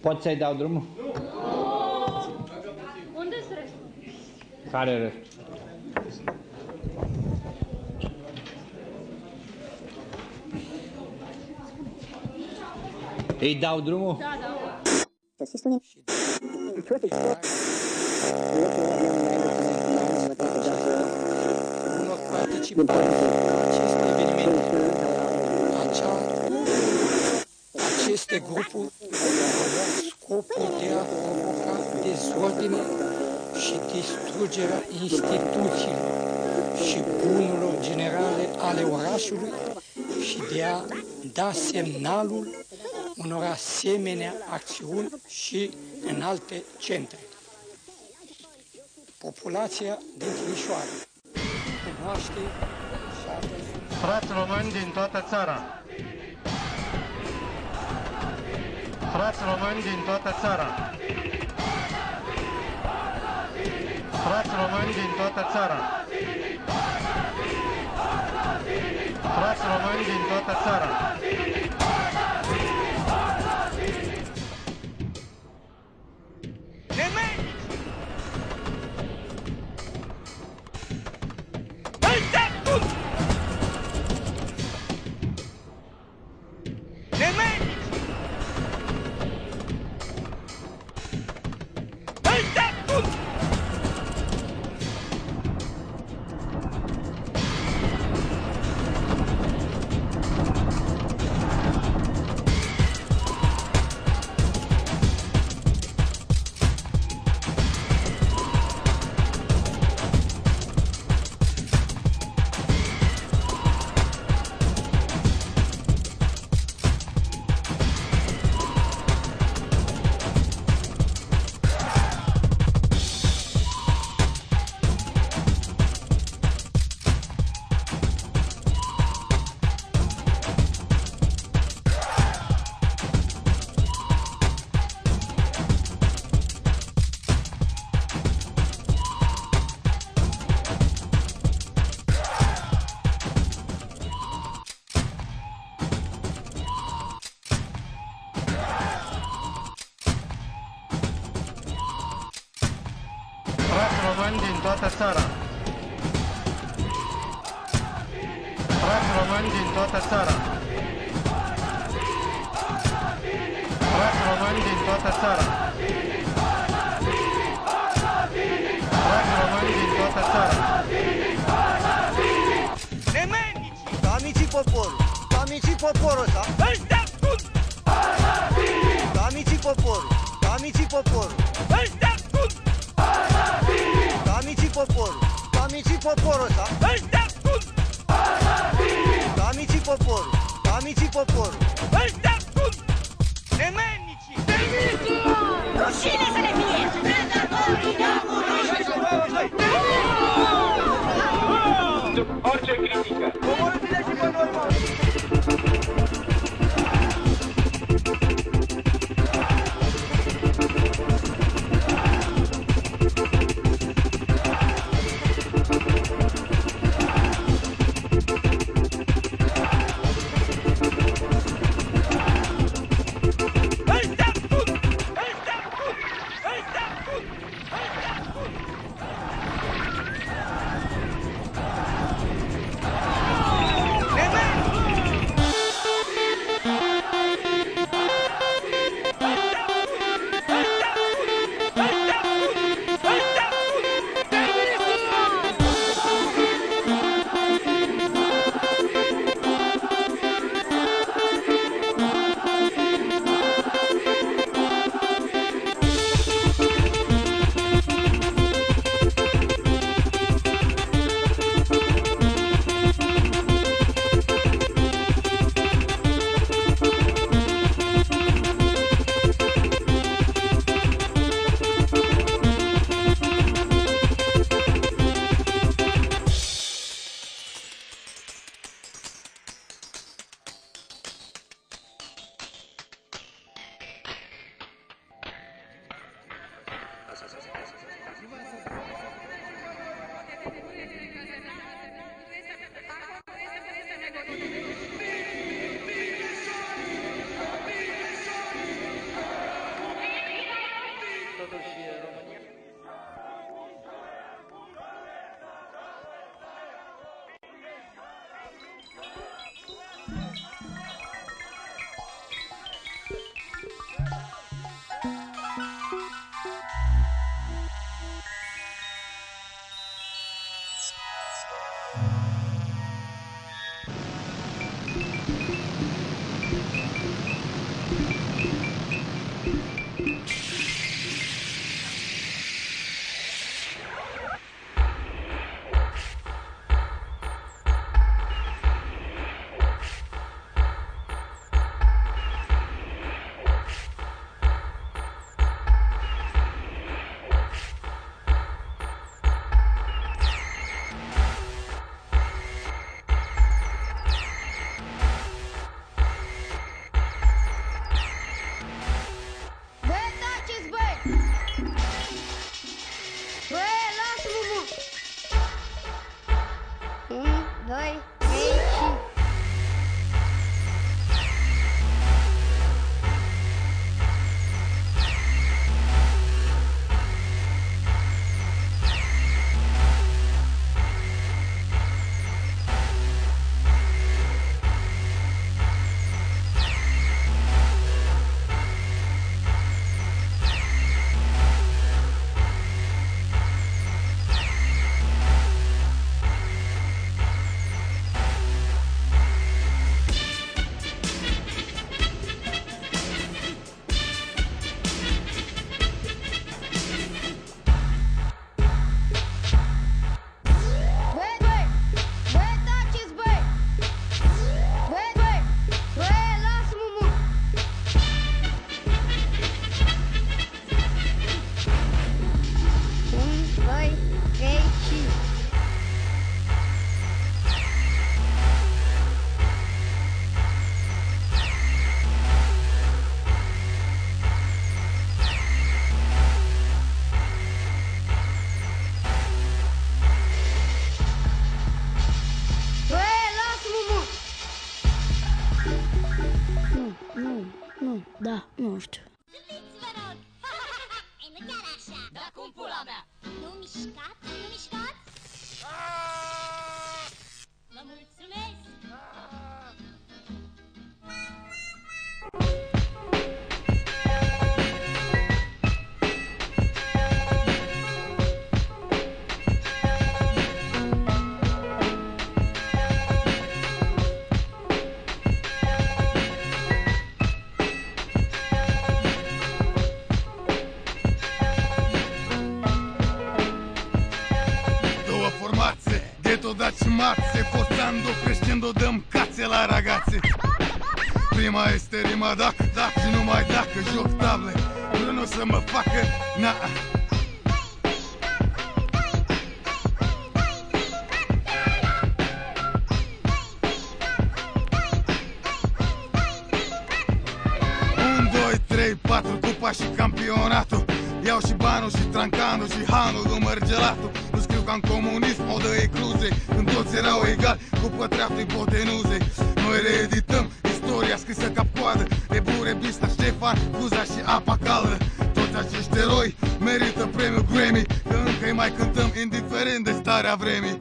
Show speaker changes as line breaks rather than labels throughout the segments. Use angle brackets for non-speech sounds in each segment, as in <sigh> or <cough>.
Pot să-i dau drumul? Nu!
Unde sunt restul?
Care restul? Îi dau drumul?
Da, da.
Aceste grupuri aveau scopul de a provoca dezordine și distrugerea instituțiilor și bunurilor generale ale orașului și de a da semnalul unor asemenea acțiuni și în alte centre. Populația din Timișoara cunoaște și a văzut
Frați români din toată țara. Frați români din toată țara. Frați români din toată țara. Frați români din toată țara.
Prima este rima dacă, dacă și numai dacă joc table. Până nu o să mă facă, na. Un, doi, trei, patru, cupa și campionatul. Iau și banul și trancanul și hanul cu mărgelatul Nu scriu ca în comunism, o dă ecluze Când toți erau egali cu pătreaftul ipotenuze Bista, Ștefan, Cuza și apa caldă. Toți acești eroi merită premiul Grammy Că încă îi mai cântăm indiferent de starea vremii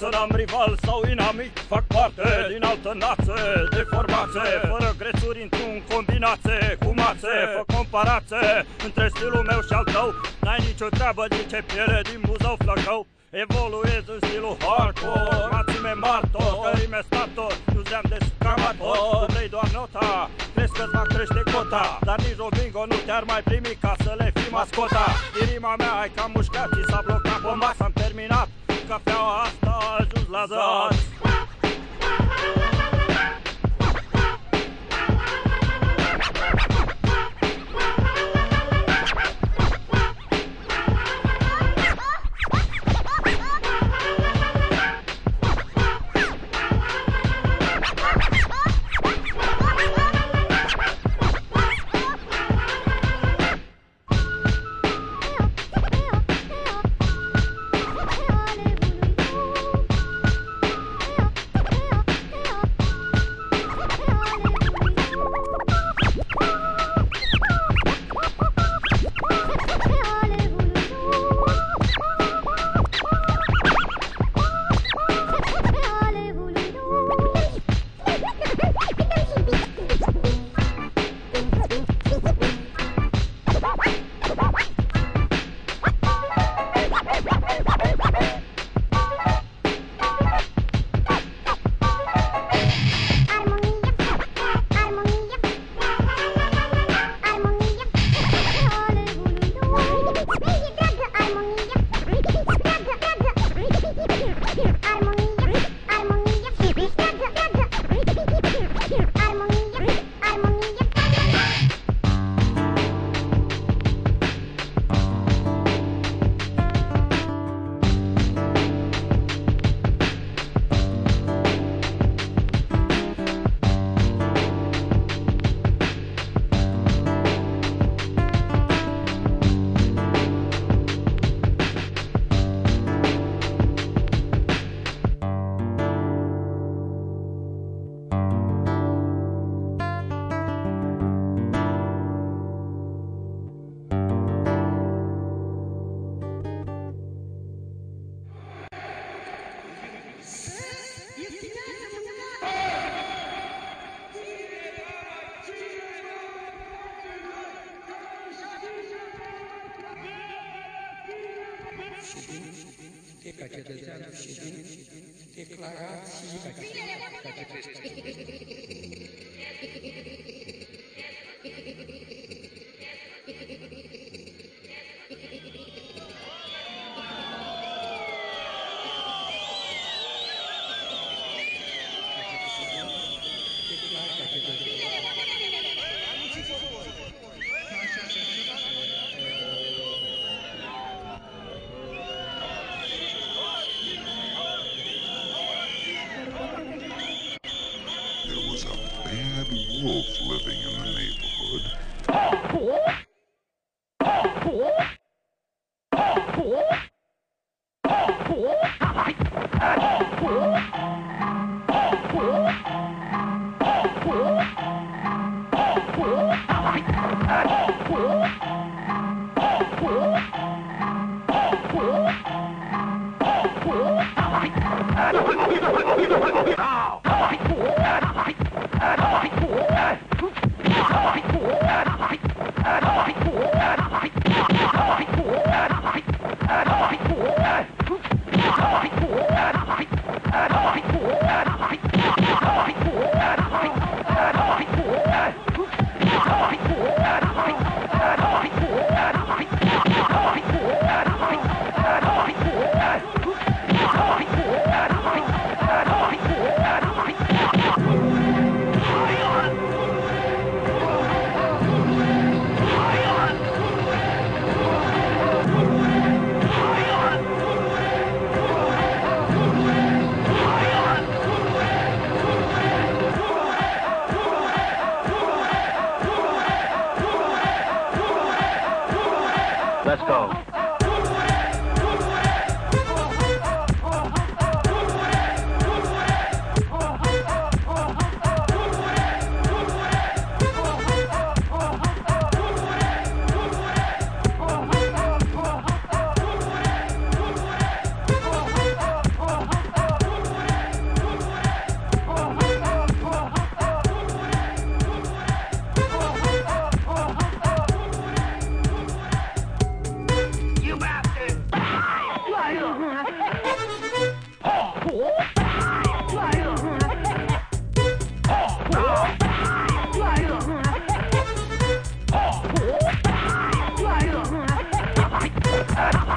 viață N-am rival sau inamic Fac parte din altă nață De formație Fără grețuri într-un combinație Cu mațe Fă comparație Între stilul meu și al tău. N-ai nicio treabă din ce piele Din buzău flăcău Evoluez în stilul hardcore Maxime martor, că rime stator Nu zeam de scamator Tu vrei doar nota Crezi că-ți va crește cota. Dar nici Robingo nu te-ar mai primi Ca să le fii mascota. Din rima mea ai cam mușcat Și s-a blocat pe masă Am terminat Cafeaua asta a ajuns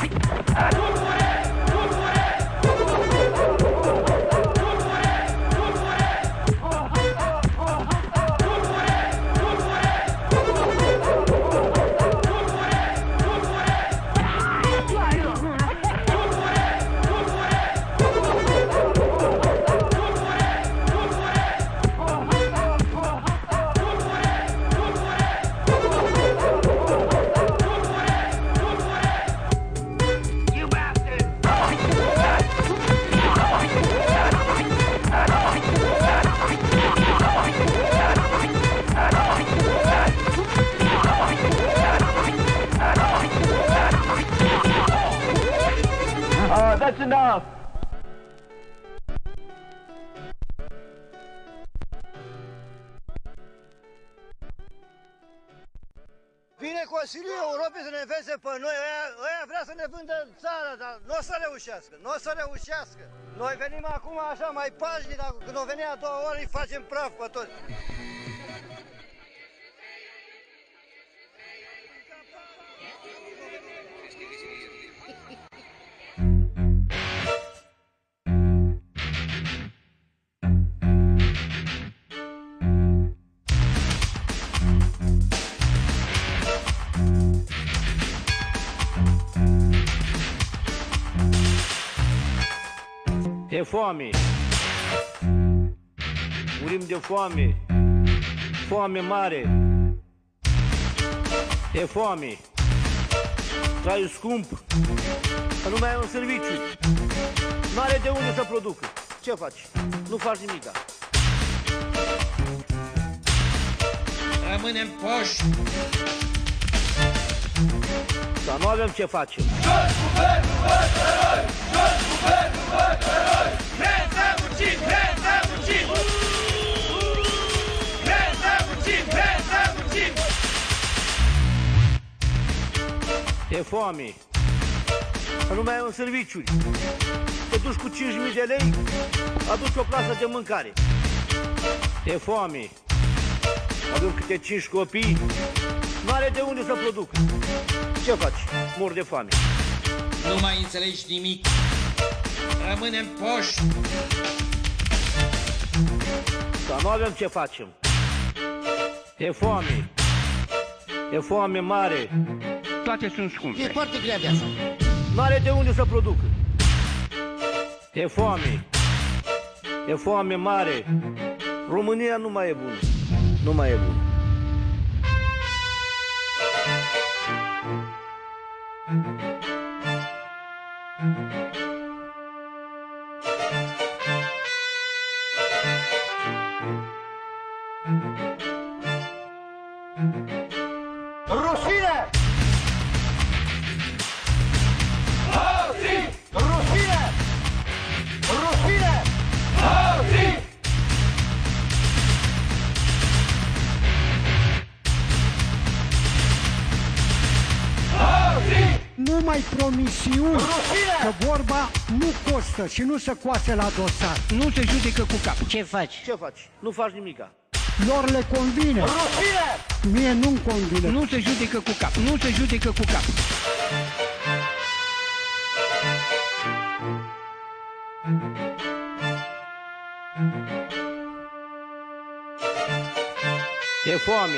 Uh,
reușească, nu o să reușească. Noi venim acum așa mai pașnic, dar când o venea a doua oră îi facem praf pe toți.
E foame. Murim de foame. Foame mare. E foame. Traiul scump. Că nu mai ai un serviciu. Nu are de unde să producă. Ce faci? Nu faci nimic.
Rămânem poși.
Dar nu avem ce facem. E foame. Că nu mai ai un serviciu. Te duci cu 5.000 de lei, aduci o clasă de mâncare. E foame. Avem câte 5 copii, nu are de unde să producă. Ce faci? Mor de foame.
Nu mai înțelegi nimic. Rămânem poși.
Dar nu avem ce facem. E foame. E foame mare.
Toate sunt scumpe.
E foarte grea viața.
Nu are de unde să producă. E foame. E foame mare. România nu mai e bună. Nu mai e bună. Rușine!
Nu costă și nu se coase la dosar.
Nu se judecă cu cap.
Ce faci?
Ce faci? Nu faci nimica.
Lor le convine.
Rușine!
Mie nu-mi convine.
Nu se judecă cu cap. Nu se judecă cu cap.
E foame.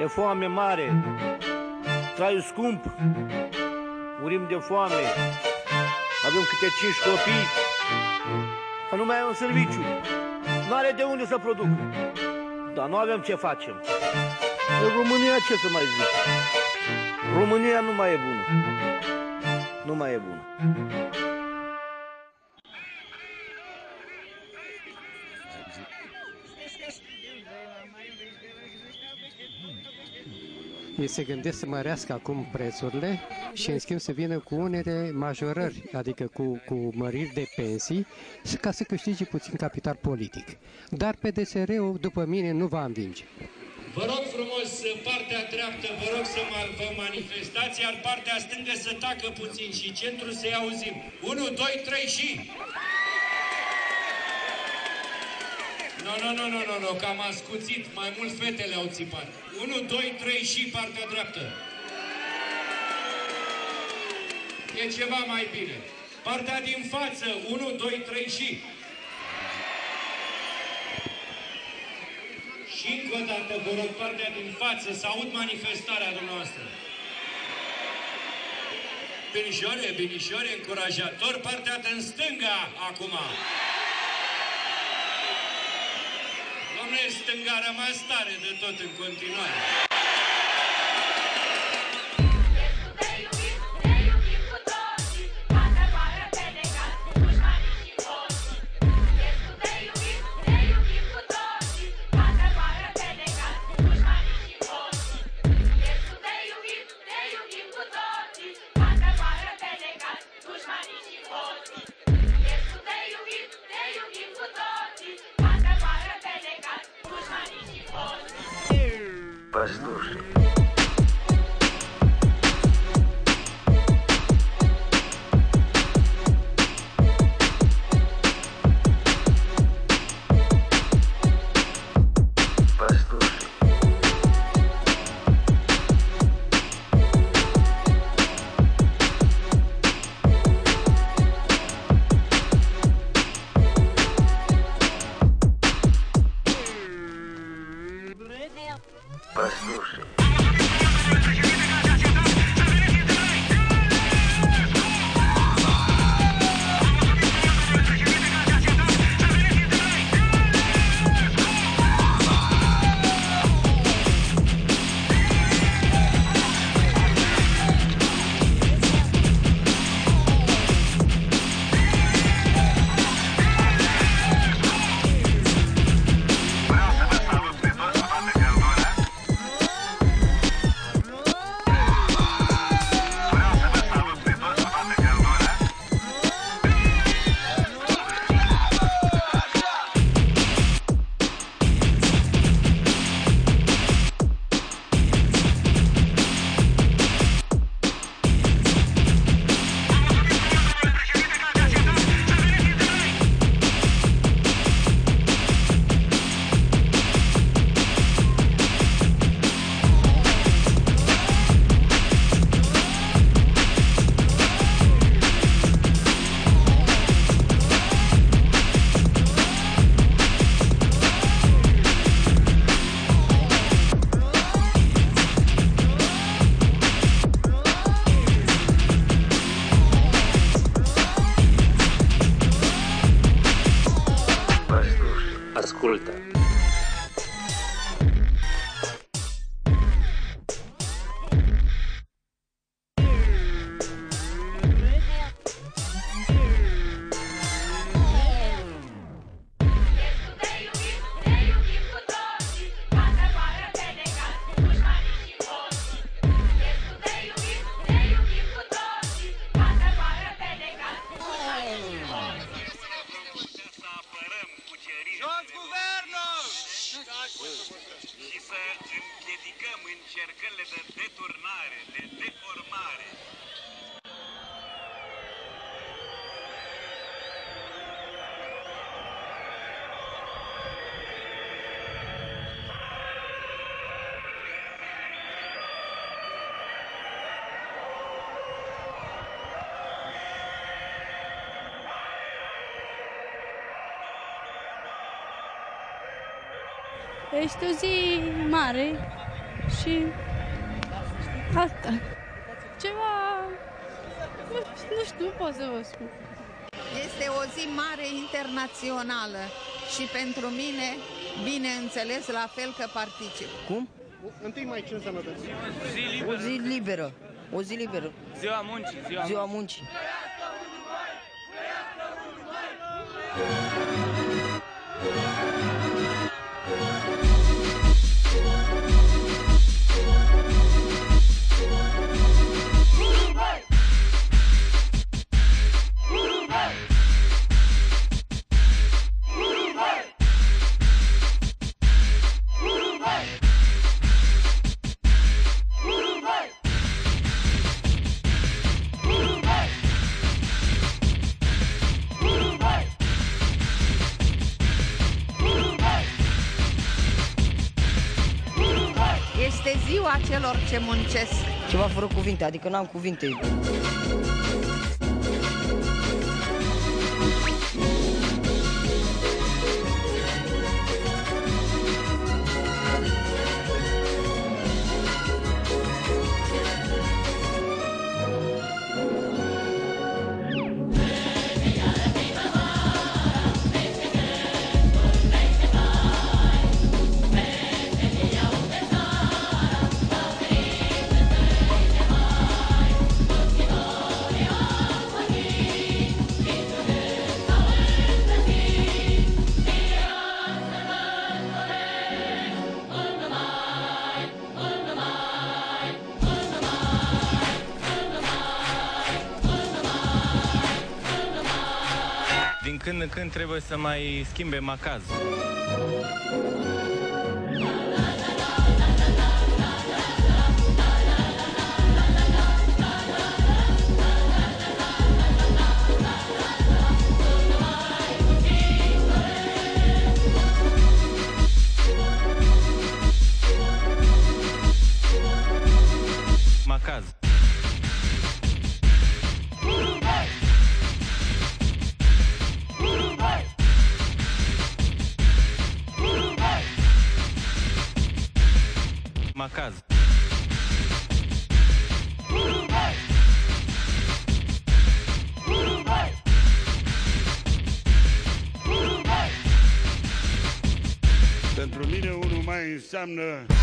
E foame mare. Traiul scump. Murim de foame. Avem câte cinci copii. Că nu mai ai un serviciu. Nu are de unde să producă. Dar nu avem ce facem. În România ce să mai zic? România nu mai e bună. Nu mai e bună.
Ei se gândesc să mărească acum prețurile și în schimb să vină cu unele majorări, adică cu, cu măriri de pensii, și ca să câștige puțin capital politic. Dar PDSR-ul, după mine, nu va învinge.
Vă rog frumos, partea dreaptă, vă rog să ma- vă manifestați, iar partea stângă să tacă puțin și centru să-i auzim. 1, 2, 3 și... Nu, nu, nu, nu, nu, nu, că am ascuțit, mai mult fetele au țipat. 1, 2, 3 și partea dreaptă. E ceva mai bine. Partea din față, 1, 2, 3 și... Și încă o dată vă rog partea din față să aud manifestarea dumneavoastră. Binișoare, binișoare, încurajator, partea din stânga acum. Domnule, stânga a rămas tare de tot în continuare.
послушай.
Ascultă.
Este o zi mare și asta. Ceva... Nu, nu știu, nu pot să vă spun.
Este o zi mare internațională și pentru mine, bineînțeles, la fel că particip.
Cum?
Întâi mai ce înseamnă de
O zi liberă. O zi liberă.
Ziua muncii, ziua,
Ziua muncii.
Este ce muncesc.
Ceva fără cuvinte, adică n-am cuvinte.
Când în când trebuie să mai schimbe macaz.
Pentru mine unul mai înseamnă
Deci...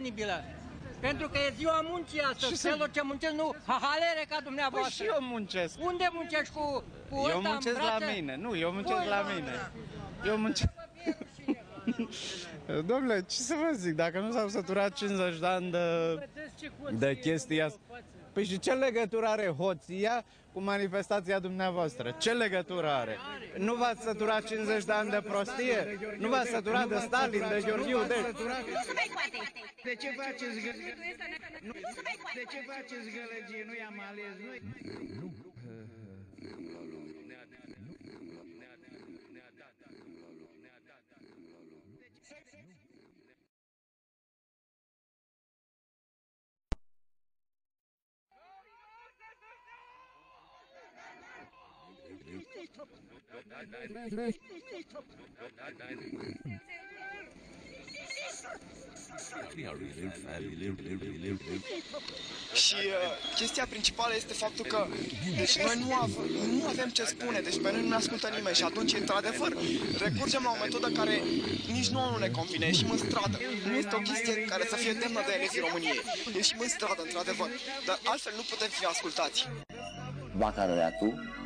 penibilă? Pentru că e ziua muncii astăzi,
Și să-
celor ce muncesc, nu hahalere ca dumneavoastră.
Păi și eu muncesc.
Unde muncești cu, cu ăsta
Eu
în
muncesc la
brațe?
mine, nu, eu muncesc
Voi,
la
doamne.
mine. Eu muncesc... <laughs> Domnule, ce să vă zic, dacă nu s-au săturat 50 de ani de, de chestia asta...
Păi și ce legătură are hoția cu manifestația dumneavoastră? Ce legătură are? Nu v-ați săturat 50 de ani de prostie? Nu v-ați săturat de Stalin, de Gheorghiu, de...
De ce faceți gălăgie? De ce faceți gălăgie? Nu i-am ales noi?
Și uh, chestia principală este faptul că deci noi nu, av- nu avem ce spune, deci pe noi nu ne ascultă nimeni și atunci, într-adevăr, recurgem la o metodă care nici nouă nu ne convine, ieșim în stradă. Nu este o chestie care să fie demnă de elevii României. Ieșim în stradă, într-adevăr, dar altfel nu putem fi ascultați.
Bacalaureatul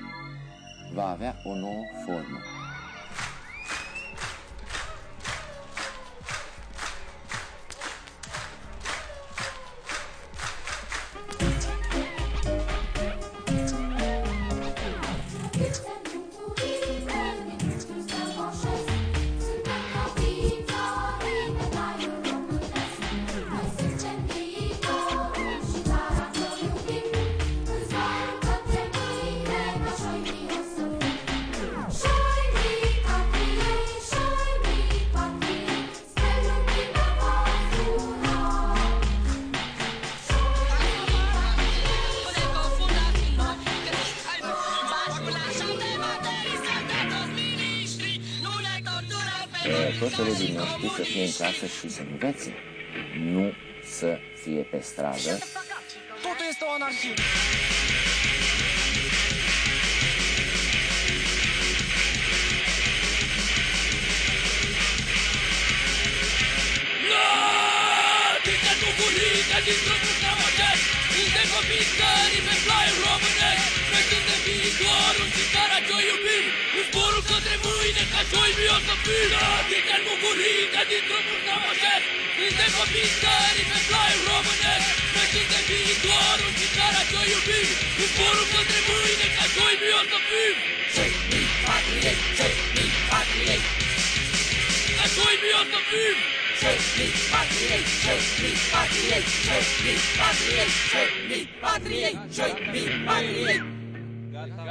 va avea o nouă formă.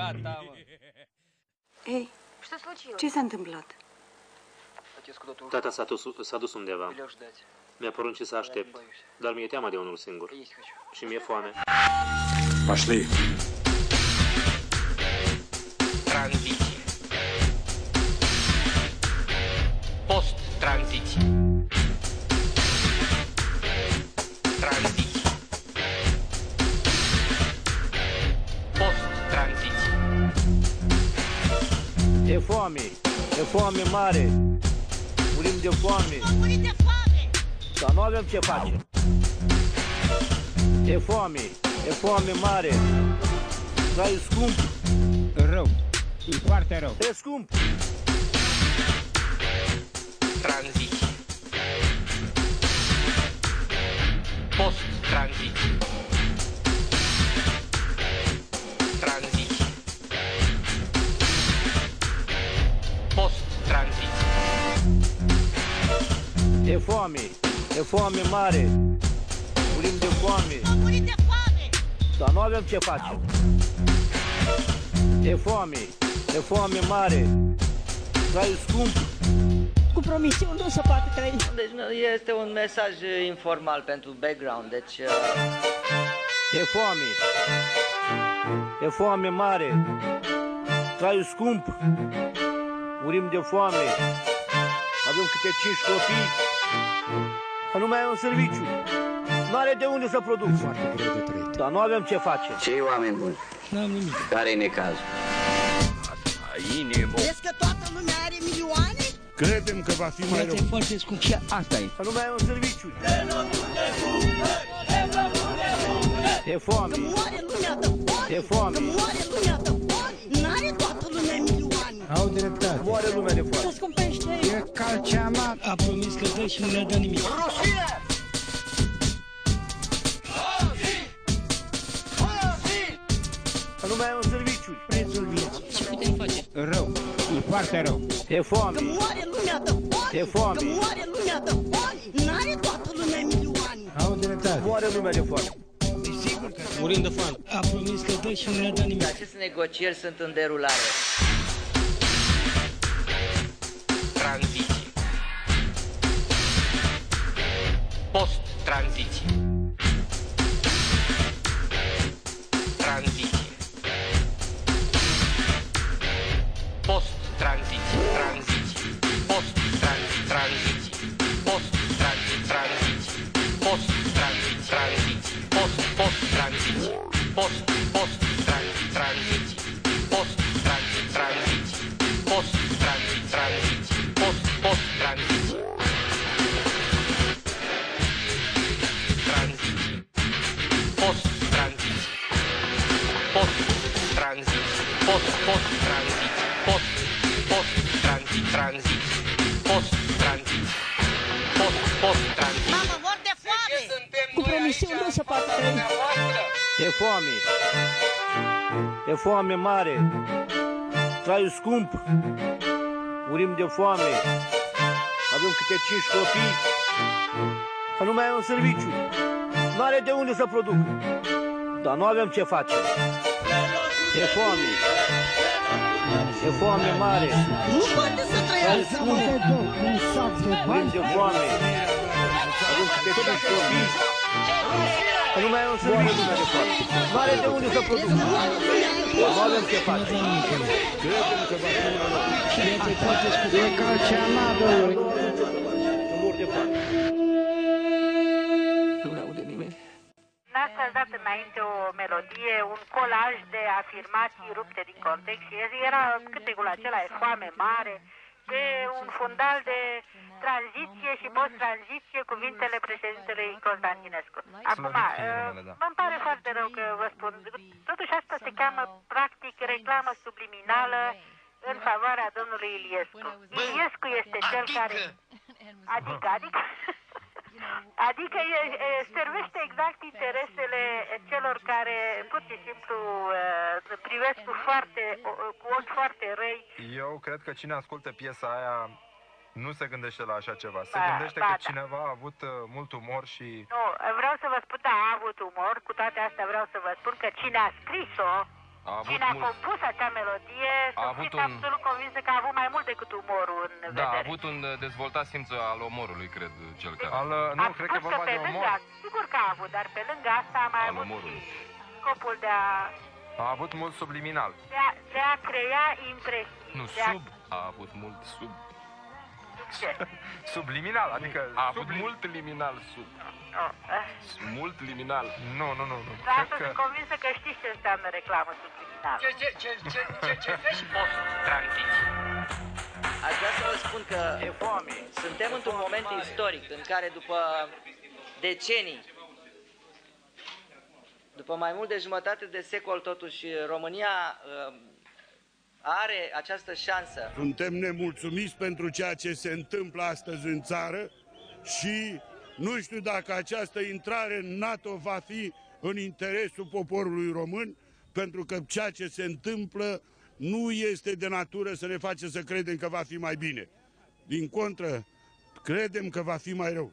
Gata, mă.
Ei, <laughs> ce s-a întâmplat?
Tata s-a dus, s-a dus undeva. Mi-a poruncit să aștept, dar mi-e teamă de unul singur. Și mi-e foame.
Пошли.
Tranziție. Post-tranziție.
E foame, e foame mare. Murim de foame. Dar nu avem ce face. E foame, e foame mare. Dar e scump.
Rău. E foarte rău.
E scump.
Tranziție. Post-tranziție.
E foame, e foame mare. Murim de foame. Dar nu avem ce face. E foame, e foame mare. Dar e scump.
Cu promisiuni nu se poate trăi. Deci nu, este un mesaj uh, informal pentru background, deci... Uh...
E foame. E foame mare. Traiul scump. Murim de foame. Avem câte cinci copii. Că nu mai e un serviciu. Nu are de unde să produc. Foarte greu de trăit. Dar nu avem ce face.
Cei oameni buni?
N-am nimic.
Care e necazul? Inimo.
Crezi că toată lumea are milioane?
Credem că va fi mai rău.
foarte scump și asta e.
Că nu mai e un serviciu. E foame.
Că moare lumea de foame.
E foame.
Că moare lumea de foame. N-are toată lumea milioane.
Au dreptate.
Moare lumea de foame.
Se scumpește.
E calceamat.
A promis că dă și nu ne dă nimic.
Rusie!
Că nu mai ai un serviciu.
Prețul vieții.
Ce putem face? Rău. E foarte rău.
E foame.
Că moare lumea de foame.
E foame.
Că moare lumea de foame. N-are toată lumea milioane.
Au dreptate.
Moare lumea de foame.
Desigur că
Murim de foame.
a promis că dă și nu ne-a dat nimic.
Aceste negocieri sunt în derulare.
Tranziție. Post-tranziție. Tranziție. Post-tranziție. Tranziție. Post-tranziție. Tranziție. Post-tranziție. Tranziție. Post-tranziție. Tranziție. Post-post-tranziție. Post-post-tranziție.
E foame. E foame mare. Traiul scump. Murim de foame. Avem câte cinci copii. Că nu mai ai un serviciu. Nu are de unde să producă. Dar nu avem ce face. E foame. E foame mare.
Nu poate să trăiască.
Traiul scump.
Un sac de
Murim
bani.
de foame. Avem câte cinci copii. Că nu mai ai un serviciu de foame. Nu are de unde să producă. Dar nu avem ce face. Credem că va fi mai rău.
E ca ceanadul.
Mor de foame.
N-ați ați dat înainte o melodie, un colaj de afirmații rupte din context și era cântecul acela, e foame mare, de un fundal de tranziție și post-tranziție cuvintele președintelui Constantinescu. Acum, uh, îmi pare foarte rău că vă spun, totuși asta se cheamă practic reclamă subliminală în favoarea domnului Iliescu. Iliescu este cel care... Adică, adică... Adică e, e, servește exact interesele celor care pur și simplu e, privesc cu, foarte, o- cu ochi foarte răi.
Eu cred că cine ascultă piesa aia nu se gândește la așa ceva. Se
Ba,
gândește
ba,
că
da.
cineva a avut uh, mult umor și...
Nu, vreau să vă spun, da, a avut umor, cu toate astea vreau să vă spun că cine a scris-o,
A avut
cine a
mult-
compus acea melodie,
A
să
avut
fiți
un-
absolut convinsă că a avut mai mult decât umorul în
Da, a
vedere.
avut un uh, dezvoltat simț al omorului, cred, cel care.
Al, uh,
Am spus că pe lângă, sigur că a avut, dar pe lângă asta a mai
Al
avut
umorului.
și scopul de a,
A avut mult subliminal.
de a, de a crea impresii.
Nu,
de a,
sub. A avut mult sub.
Ce? <laughs>
Subliminal, adică...
A avut mult liminal sub.
Oh, eh.
Mult liminal.
Nu, nu, nu. nu.
De asta sunt convinsă că știți ce înseamnă reclamă subliminală.
Ce, ce, ce, ce, ce, ce faci? Post-tranziție.
Aș vrea să vă spun că e foame. suntem într-un moment istoric în care după decenii, după mai mult de jumătate de secol totuși, România uh, are această șansă
Suntem nemulțumiți pentru ceea ce se întâmplă astăzi în țară și nu știu dacă această intrare în NATO va fi în interesul poporului român, pentru că ceea ce se întâmplă nu este de natură să ne face să credem că va fi mai bine. Din contră, credem că va fi mai rău.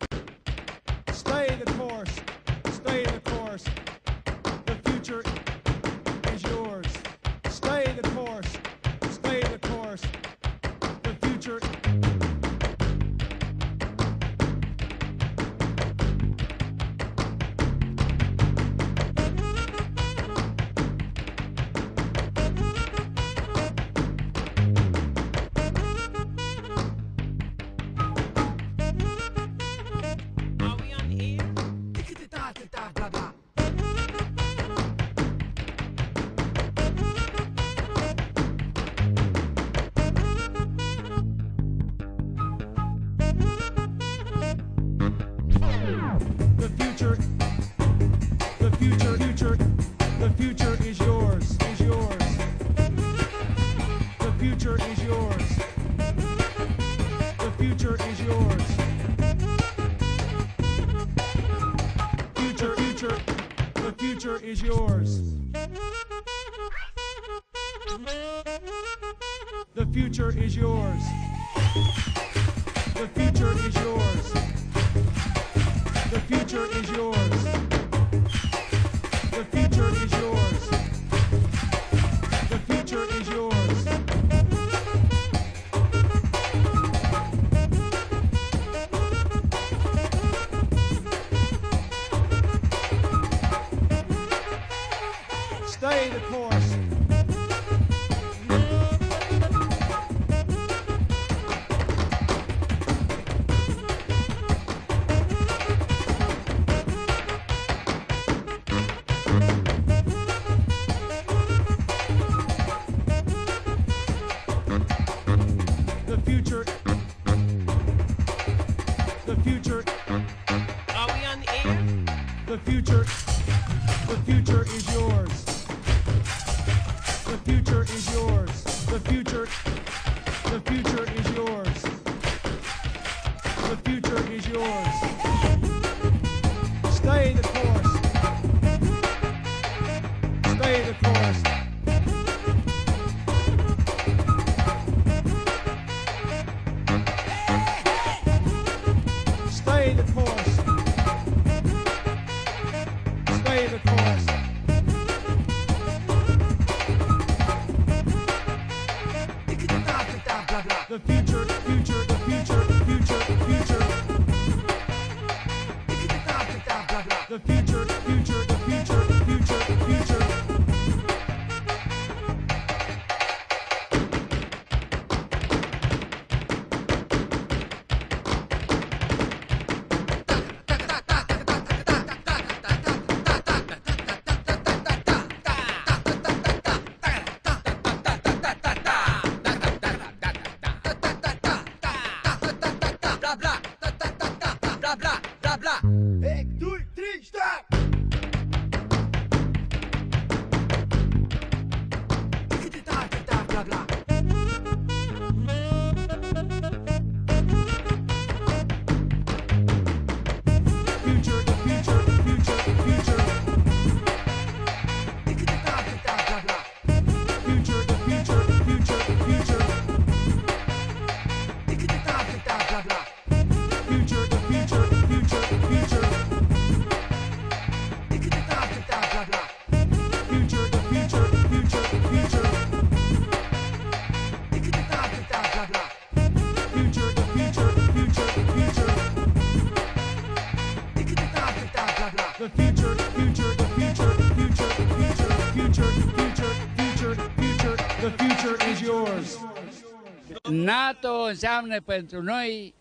Înseamnă pentru noi,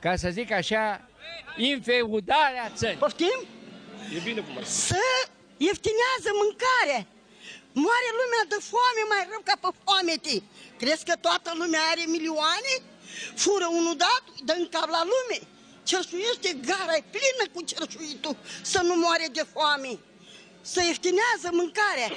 ca să zic așa, infeudarea țării.
Poftim?
E bine cum
Să ieftinează mâncarea. Moare lumea de foame mai rău ca pe foamete. Crezi că toată lumea are milioane? Fură unul dat, dă în cap la lume. Cerșuiește gara, e plină cu cerșuitul, să nu moare de foame. Să ieftinează mâncarea.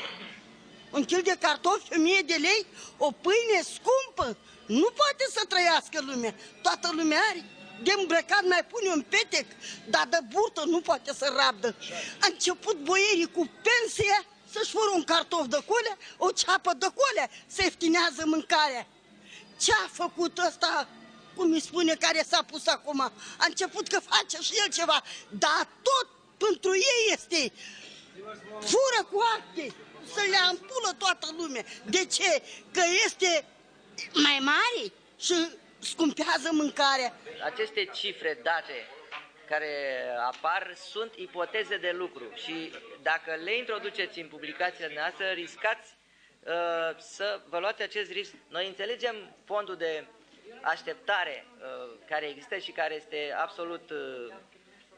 Un kil de cartofi, o mie de lei, o pâine scumpă. Nu poate să trăiască lumea. Toată lumea are. De îmbrăcat mai pune un petec, dar de burtă nu poate să rabdă. A început boierii cu pensia să-și fură un cartof de colea, o ceapă de colea, să ieftinează mâncarea. Ce a făcut ăsta, cum îi spune, care s-a pus acum? A început că face și el ceva, dar tot pentru ei este. Fură cu acte, să le ampulă toată lumea. De ce? Că este mai mare și scumpează mâncarea.
Aceste cifre date care apar sunt ipoteze de lucru și dacă le introduceți în publicația noastră, riscați uh, să vă luați acest risc. Noi înțelegem fondul de așteptare uh, care există și care este absolut uh,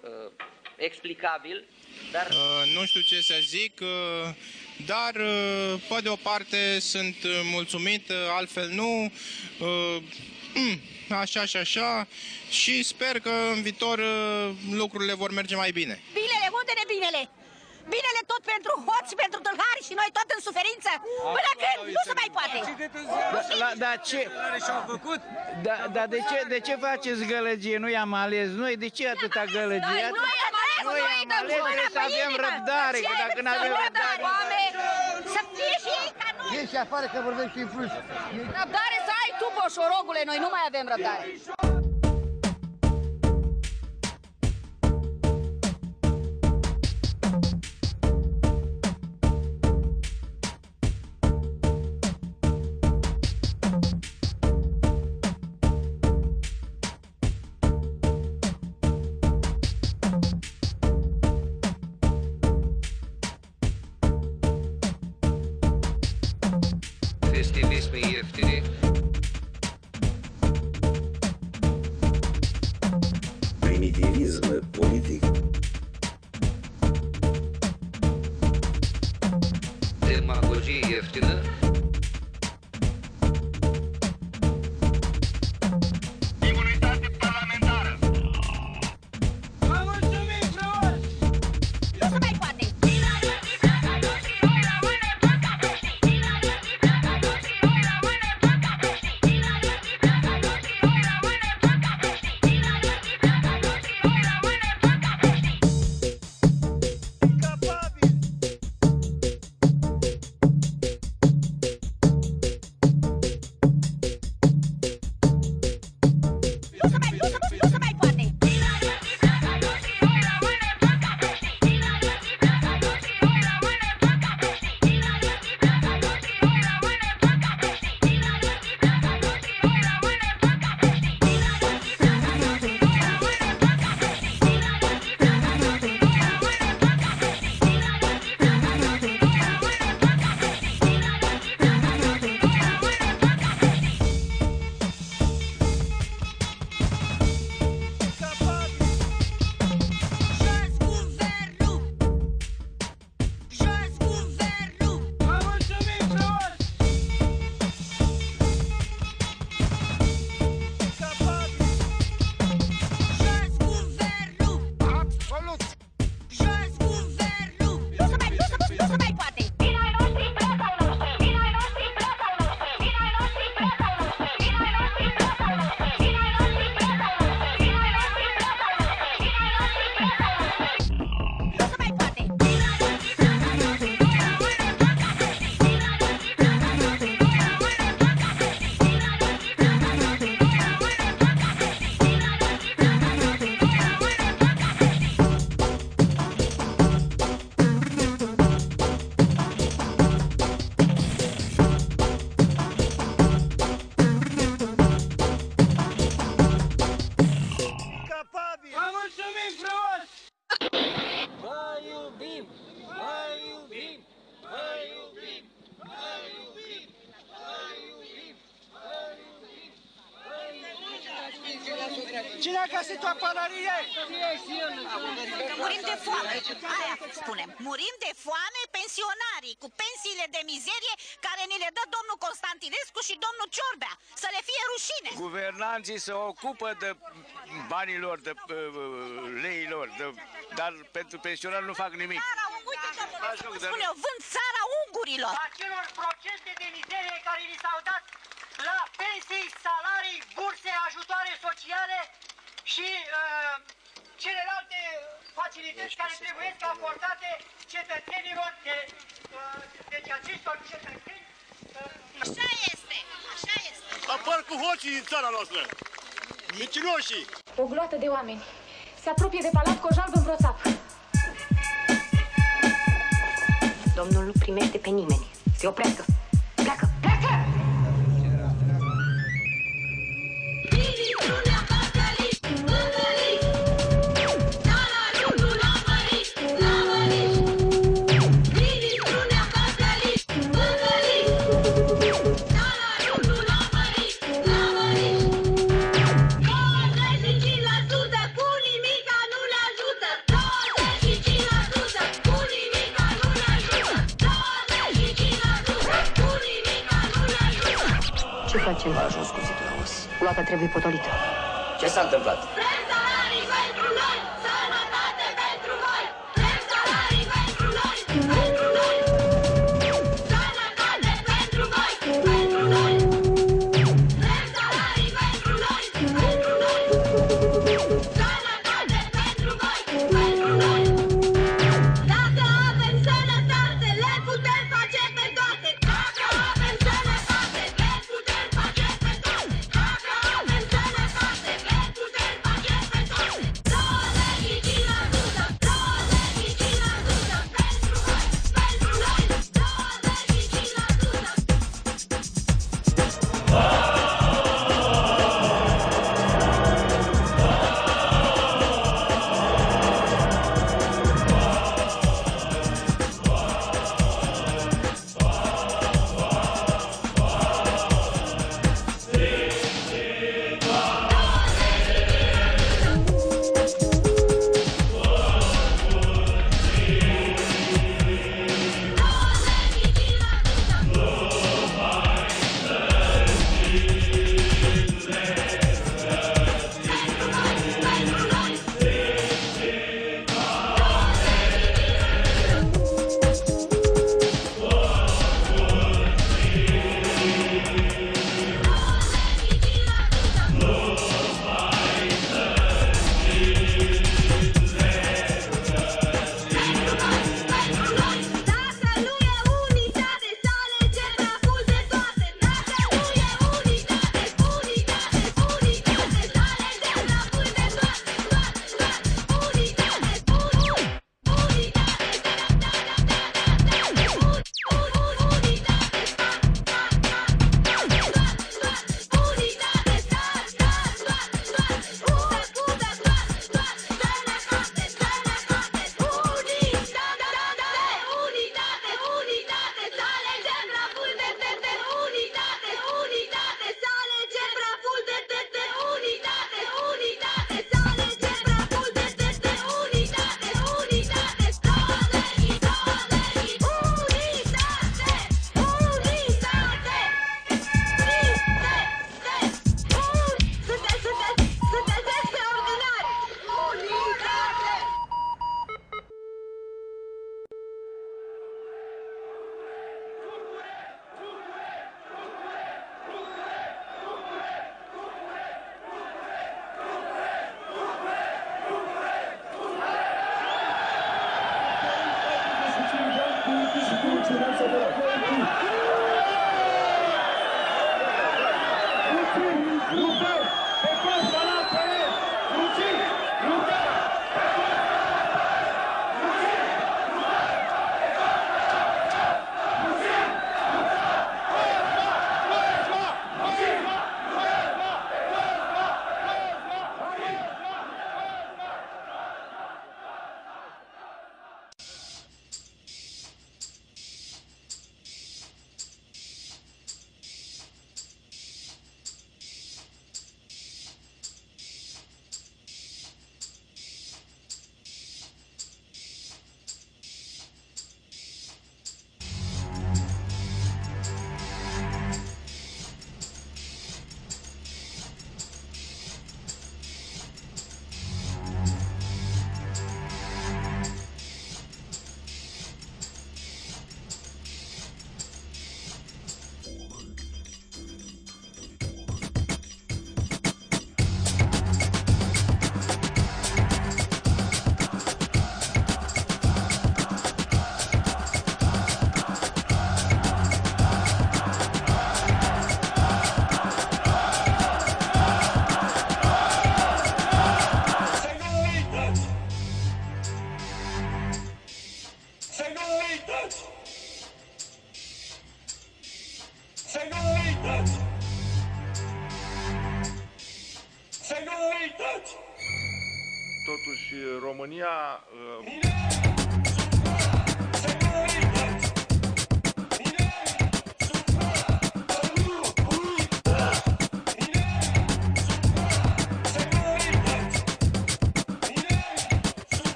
uh, explicabil, dar
Uh, nu știu ce să zic, uh, dar uh, pe de o parte sunt uh, mulțumit, uh, altfel nu. Uh, mm, Așa și așa și sper că în viitor uh, lucrurile vor merge mai bine.
Binele, unde ne binele? Binele tot pentru hoți, pentru tâlhari și noi tot în suferință? Până când? Nu se mai poate!
Da, la, da, ce? și-au făcut? Da, da, de ce, de ce faceți gălăgie? Nu i-am ales noi? De ce atâta gălăgie?
Noi, noi am ales,
Noi
noi
am
dăm
ales,
mâna
trebuie să
pe
avem
inimă.
răbdare,
Ce
că dacă
să
nu avem
avem
răbdare...
Oameni, să fie și ei ca noi!
ieși afară că vorbești în frunze.
Răbdare să ai tu, boșorogule, noi nu mai avem răbdare.
Guvernanții se ocupă de banilor, de uh, leilor, de, dar pentru pensionari nu fac nimic.
Țara, uite, domnule, spune eu, vând țara ungurilor.
Acelor procente de mizerie care ni s-au dat la pensii, salarii, burse, ajutoare sociale și uh, celelalte facilități care trebuie să aportate cetățenilor de, uh, deci acestor cetățeni
Așa este, așa este.
Apar cu hoții din țara noastră. Micinoșii.
O gloată de oameni se apropie de palat cu o jalbă în broțap. Domnul nu primește pe nimeni. Se oprească. Gloata trebuie potolită.
Ce s-a întâmplat?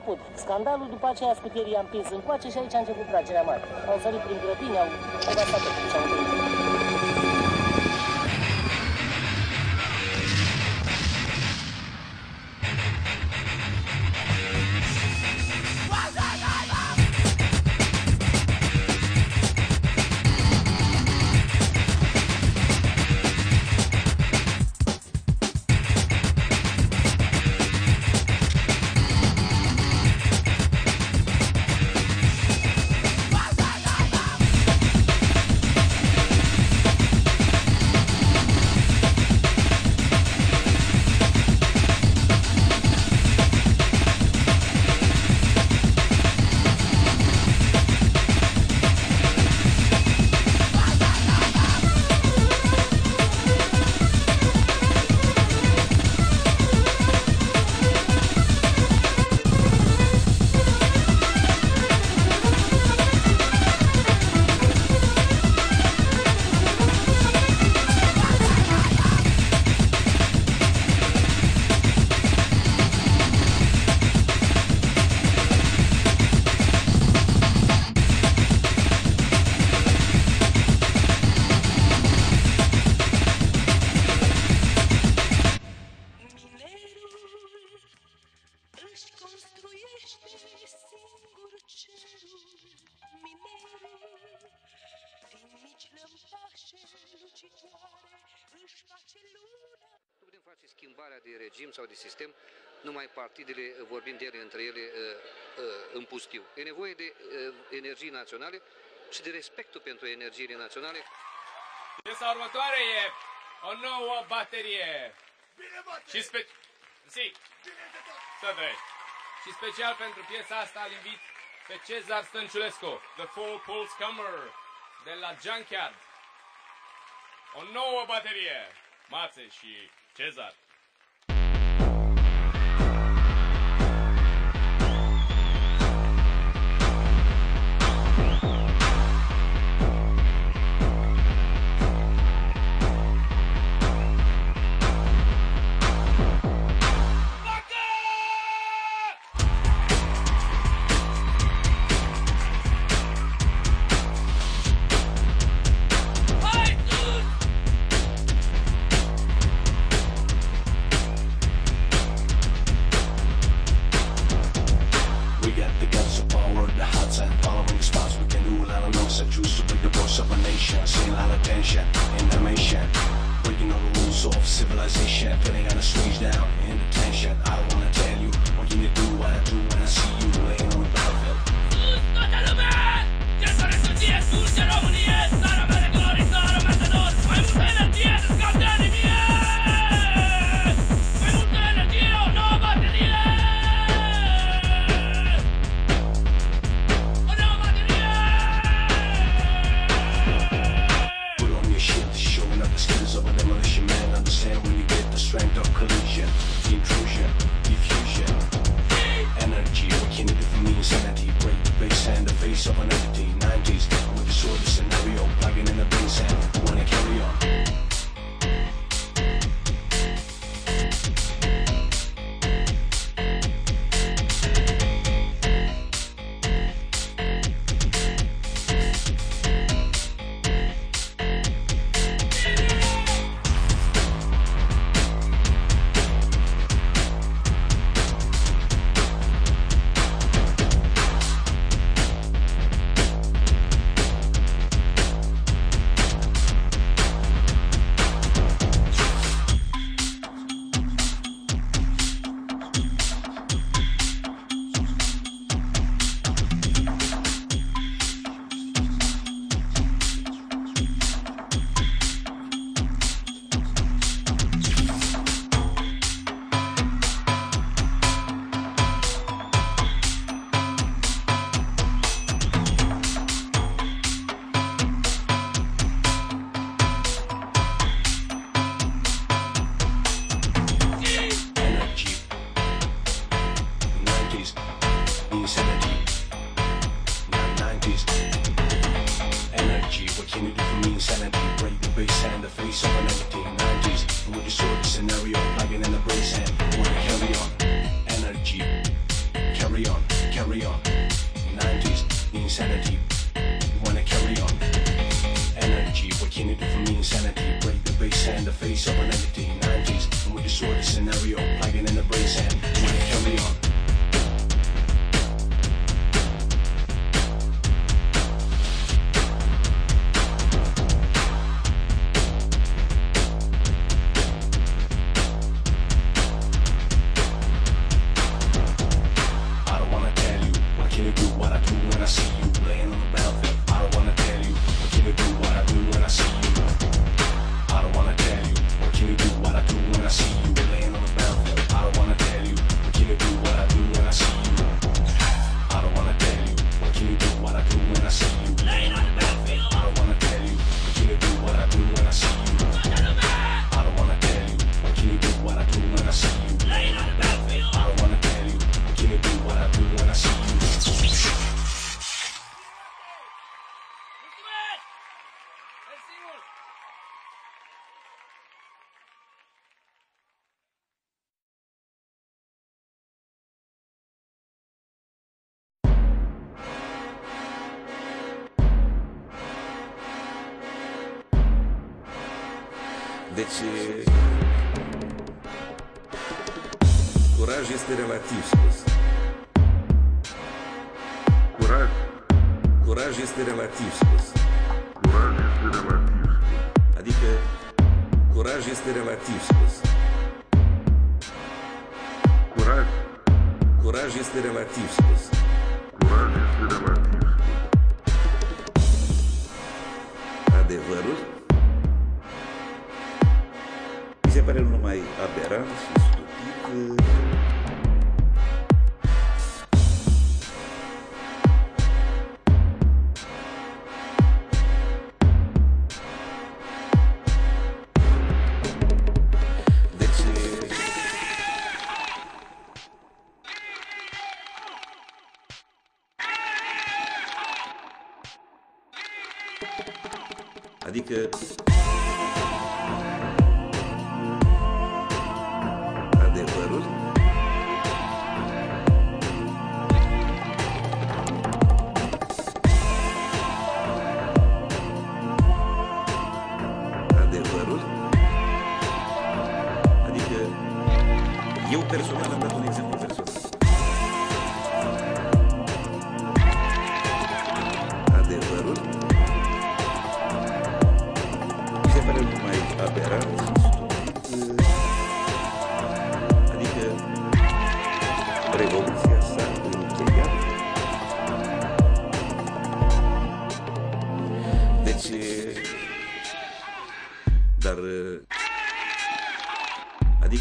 A început la pod. Scandalul, după aceea scuterii a împins în coace și aici a început tragerea mare. Au sărit prin grădini, au devastat tot ce au întâlnit.
De regim sau de sistem numai partidele vorbind de ele între ele uh, uh, în pustiu. E nevoie de uh, energii naționale și de respectul pentru energiile naționale.
Piesa următoare e o nouă baterie. Și spe... Si. Să trăiești. Și special pentru piesa asta îl invit pe Cezar Stănciulescu, The Full Pulse Comer, de la Junkyard. O nouă baterie. Mațe și Cezar.
este relativ spus. Curaj este relativ spus. Adică, curaj este relativ spus. Curaj. Curaj este relativ spus. Adică... Adevărul Adevărul? Adică eu personal am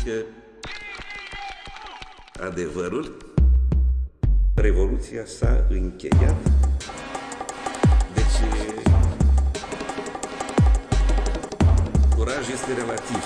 zice adevărul, Revoluția s-a încheiat. Deci, curaj este relativ.